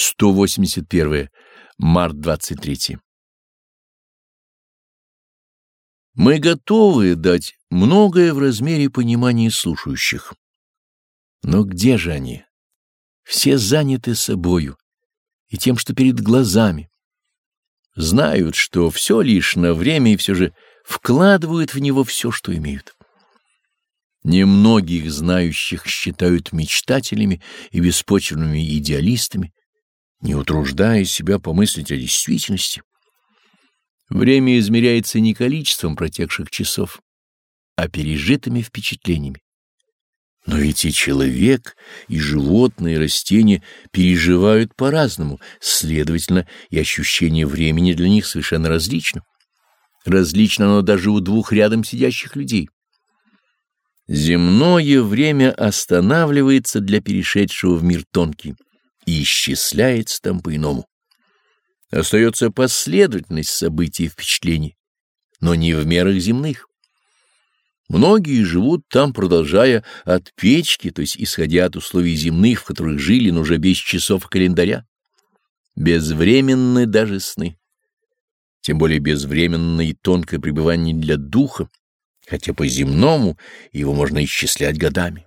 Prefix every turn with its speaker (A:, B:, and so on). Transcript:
A: 181. Март 23. Мы готовы дать многое в размере понимания слушающих. Но где же они? Все заняты собою и тем, что перед глазами. Знают, что все лишь на время и все же вкладывают в него все, что имеют. Немногих знающих считают мечтателями и беспочвенными идеалистами, не утруждая себя помыслить о действительности. Время измеряется не количеством протекших часов, а пережитыми впечатлениями. Но ведь и человек, и животные, и растения переживают по-разному, следовательно, и ощущение времени для них совершенно различно. Различно оно даже у двух рядом сидящих людей. Земное время останавливается для перешедшего в мир тонкий и исчисляется там по-иному. Остается последовательность событий и впечатлений, но не в мерах земных. Многие живут там, продолжая от печки, то есть исходя от условий земных, в которых жили, но уже без часов календаря. Безвременны даже сны. Тем более безвременное и тонкое пребывание для духа, хотя по земному его можно исчислять годами.